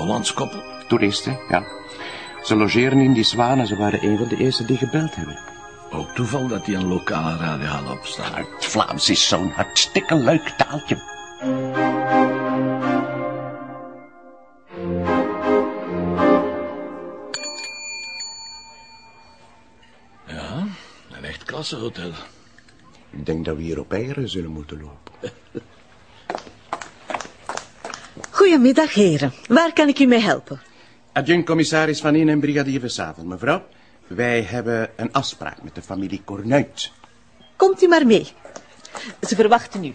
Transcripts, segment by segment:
buitenlandskoppel? Toeristen, ja. Ze logeren in die zwanen. Ze waren een van de eerste die gebeld hebben. Ook toeval dat die een lokale radio opstaan. Het Vlaams is zo'n hartstikke leuk taaltje. Ja, een echt klassehotel. Ik denk dat we hier op eieren zullen moeten lopen. Goedemiddag, heren. Waar kan ik u mee helpen? Adjunct-commissaris Van In en brigadier Versaven. Mevrouw, wij hebben een afspraak met de familie Cornuit. Komt u maar mee. Ze verwachten u.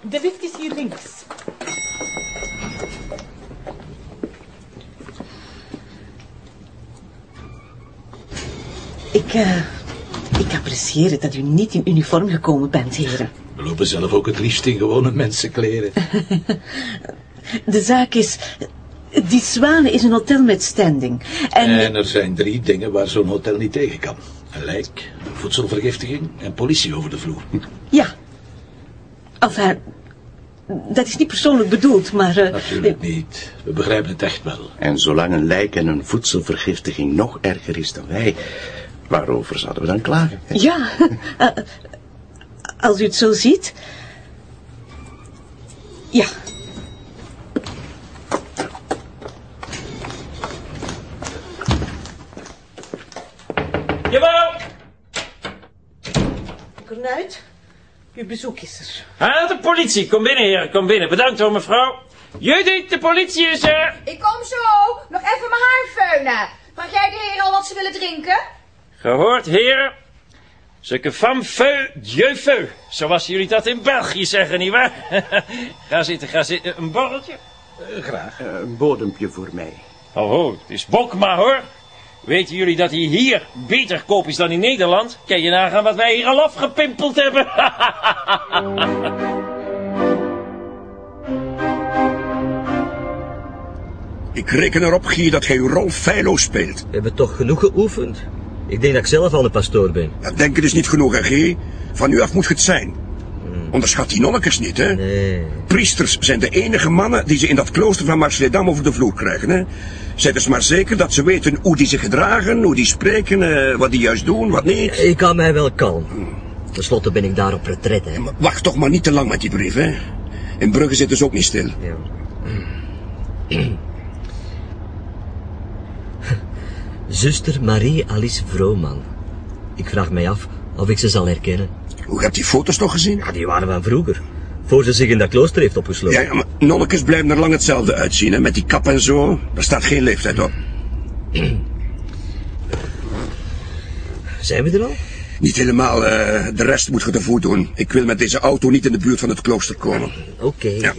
De lift is hier links. Ik, eh, ik apprecieer het dat u niet in uniform gekomen bent, heren. We lopen zelf ook het liefst in gewone mensenkleren. De zaak is... Die Zwanen is een hotel met standing. En... En er zijn drie dingen waar zo'n hotel niet tegen kan. Een lijk, voedselvergiftiging en politie over de vloer. Ja. Enfin, dat is niet persoonlijk bedoeld, maar... eh, Natuurlijk niet. We begrijpen het echt wel. En zolang een lijk en een voedselvergiftiging nog erger is dan wij... waarover zouden we dan klagen? hè? Ja, eh, als u het zo ziet. Ja. Jawel! Cornuit, uw bezoek is er. Ah, de politie. Kom binnen, heer. Kom binnen. Bedankt hoor, mevrouw. Judith, de politie is er. Ik kom zo. Nog even mijn haar feunen. Vraag jij de heren al wat ze willen drinken? Gehoord, heren? Zulke femme feu, dieu feu. Zoals jullie dat in België zeggen, nietwaar? ga zitten, ga zitten. Een borreltje? graag. Eh, een bodempje voor mij. Oh, ho, het is Bokma, hoor. Weten jullie dat hij hier beter koop is dan in Nederland? Kan je nagaan wat wij hier al afgepimpeld hebben? Ik reken erop, Guy, dat gij uw rol feilloos speelt. We hebben toch genoeg geoefend? Ik denk dat ik zelf al een pastoor ben. Ja, denken is niet genoeg, hè. Van u af moet je het zijn. Onderschat die nonnekes niet, hè. Nee. Priesters zijn de enige mannen die ze in dat klooster van Marseledam over de vloer krijgen, hè. Zijn dus maar zeker dat ze weten hoe die zich gedragen, hoe die spreken, eh, wat die juist doen, wat niet. Ik hou mij wel kalm. Ten slotte ben ik daar op retret, hè. Maar Wacht toch maar niet te lang met die brief, hè. In Brugge zitten ze ook niet stil. Ja. Zuster Marie-Alice Vrooman. Ik vraag mij af of ik ze zal herkennen. Hoe heb die foto's toch gezien? Ja, die waren van vroeger. Voor ze zich in dat klooster heeft opgesloten. Ja, maar nonnekes blijven er lang hetzelfde uitzien, hè. Met die kap en zo. Daar staat geen leeftijd op. Zijn we er al? Niet helemaal, eh, de rest moet je te voet doen. Ik wil met deze auto niet in de buurt van het klooster komen. Oké. Ja.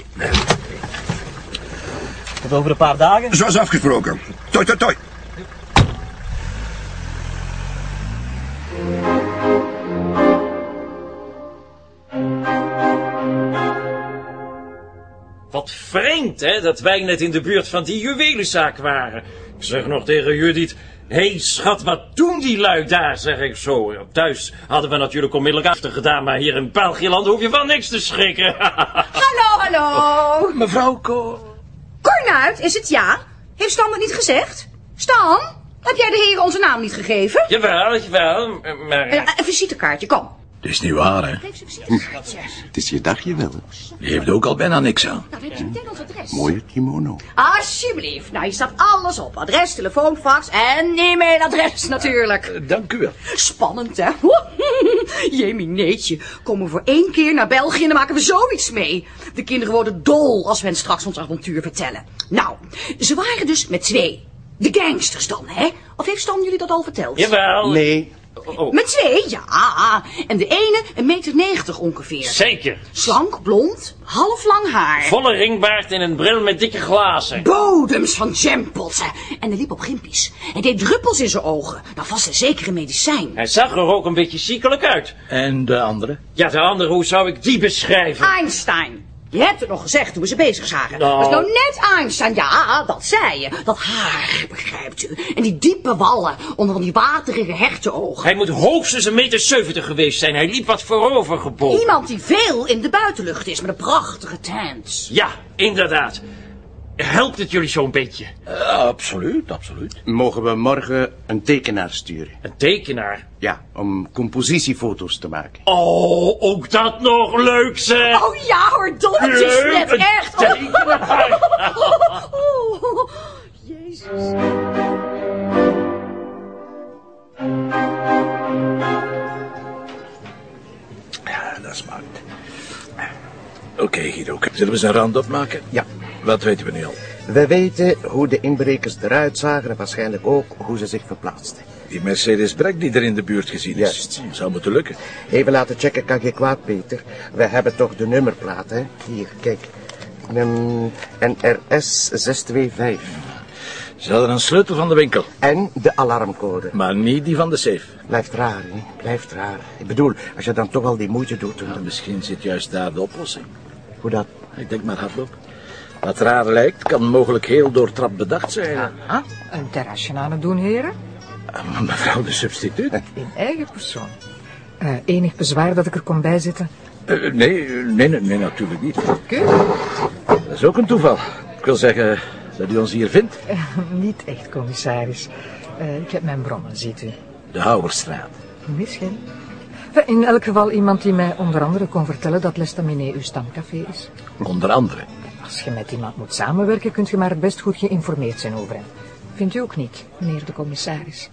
Tot over een paar dagen. Zoals afgesproken. Toi, toi, toi. Vreemd, hè, dat wij net in de buurt van die juwelenzaak waren. Ik zeg nog tegen Judith... Hé, hey, schat, wat doen die lui daar, zeg ik zo. Thuis hadden we natuurlijk onmiddellijk achtergedaan... maar hier in Belgiëland hoef je van niks te schrikken. Hallo, hallo. Mevrouw Ko... Kornuit, is het ja? Heeft Stan het niet gezegd? Stan, heb jij de heren onze naam niet gegeven? jawel, jawel, maar... Een visitekaartje, kom. Het is niet waar, hè. Geef ze een visitekaartje. Het is je dagje wel, hè? Die heeft ook al bijna niks aan. Nou, heb je meteen ons adres. Mooie kimono. Alsjeblieft. Nou, hier staat alles op. Adres, telefoon, fax en e-mailadres natuurlijk. Eh, Dank u wel. Spannend, hè? Jemineetje. Komen we voor één keer naar België en dan maken we zoiets mee. De kinderen worden dol als we hen straks ons avontuur vertellen. Nou, ze waren dus met twee. De gangsters dan, hè? Of heeft Stan jullie dat al verteld? Jawel. Nee, Oh, Met twee, ja. En de ene een meter negentig ongeveer. zeker. Slank, blond, half lang haar. Volle ringbaard en een bril met dikke glazen. Bodems van jampotsen. En hij liep op gimpies. Hij deed druppels in zijn ogen. Nou, vast een zekere medicijn. Hij zag er ook een beetje ziekelijk uit. En de andere? Ja, de andere, hoe zou ik die beschrijven? Einstein. Je hebt het nog gezegd toen we ze bezig zagen. Nou. Dat is nou net Einstein. Ja, dat zei je. Dat haar, begrijpt u. En die diepe wallen onder die waterige hertenogen. Hij moet hoogstens een meter zeventig geweest zijn. Hij liep wat voorover gebogen. Iemand die veel in de buitenlucht is met een prachtige tent. Ja, inderdaad. Helpt het jullie zo'n beetje? absoluut, absoluut. Mogen we morgen een tekenaar sturen? Een tekenaar. Ja, om compositiefoto's te maken. Oh, ook dat nog leuk, zeg. Oh ja hoor, dolletjes Leuk, net, echt. tekenaar. Oh, oh, Jezus. Ja, dat smaakt. Oké, Guido. Zullen we eens een rand opmaken? Ja. Wat weten we nu al? We weten hoe de inbrekers eruit zagen en waarschijnlijk ook hoe ze zich verplaatsten. Die Mercedes Breck die er in de buurt gezien is. Juist. Zou moeten lukken. Even laten checken kan geen kwaad, Peter. We hebben toch de nummerplaat, hè? Hier, kijk. NRS 625. Ze hadden een sleutel van de winkel. En de alarmcode. Maar niet die van de safe. Blijft raar, hè? Blijft raar. Ik bedoel, als je dan toch al die moeite doet, dan... Nou, misschien zit juist daar de oplossing. Hoe dat? Ik denk maar hardop. Wat raar lijkt, kan mogelijk heel doortrapt bedacht zijn. Ah, een terrasje aan het doen, heren? Ah, Mevrouw de substituut? In eigen persoon. Eh, enig bezwaar dat ik er kom bijzitten? Eh, nee, nee, nee, nee, natuurlijk niet. Keurig. Dat is ook een toeval. Ik wil zeggen dat u ons hier vindt. Eh, niet echt, commissaris. Ik heb mijn bronnen, ziet u. De Houwerstraat. Misschien. In elk geval iemand die mij onder andere kon vertellen dat L'Estaminet uw stamcafé is. Onder andere. Als je met iemand moet samenwerken, kunt je maar het best goed geïnformeerd zijn over hem. Vindt u ook niet, meneer de commissaris?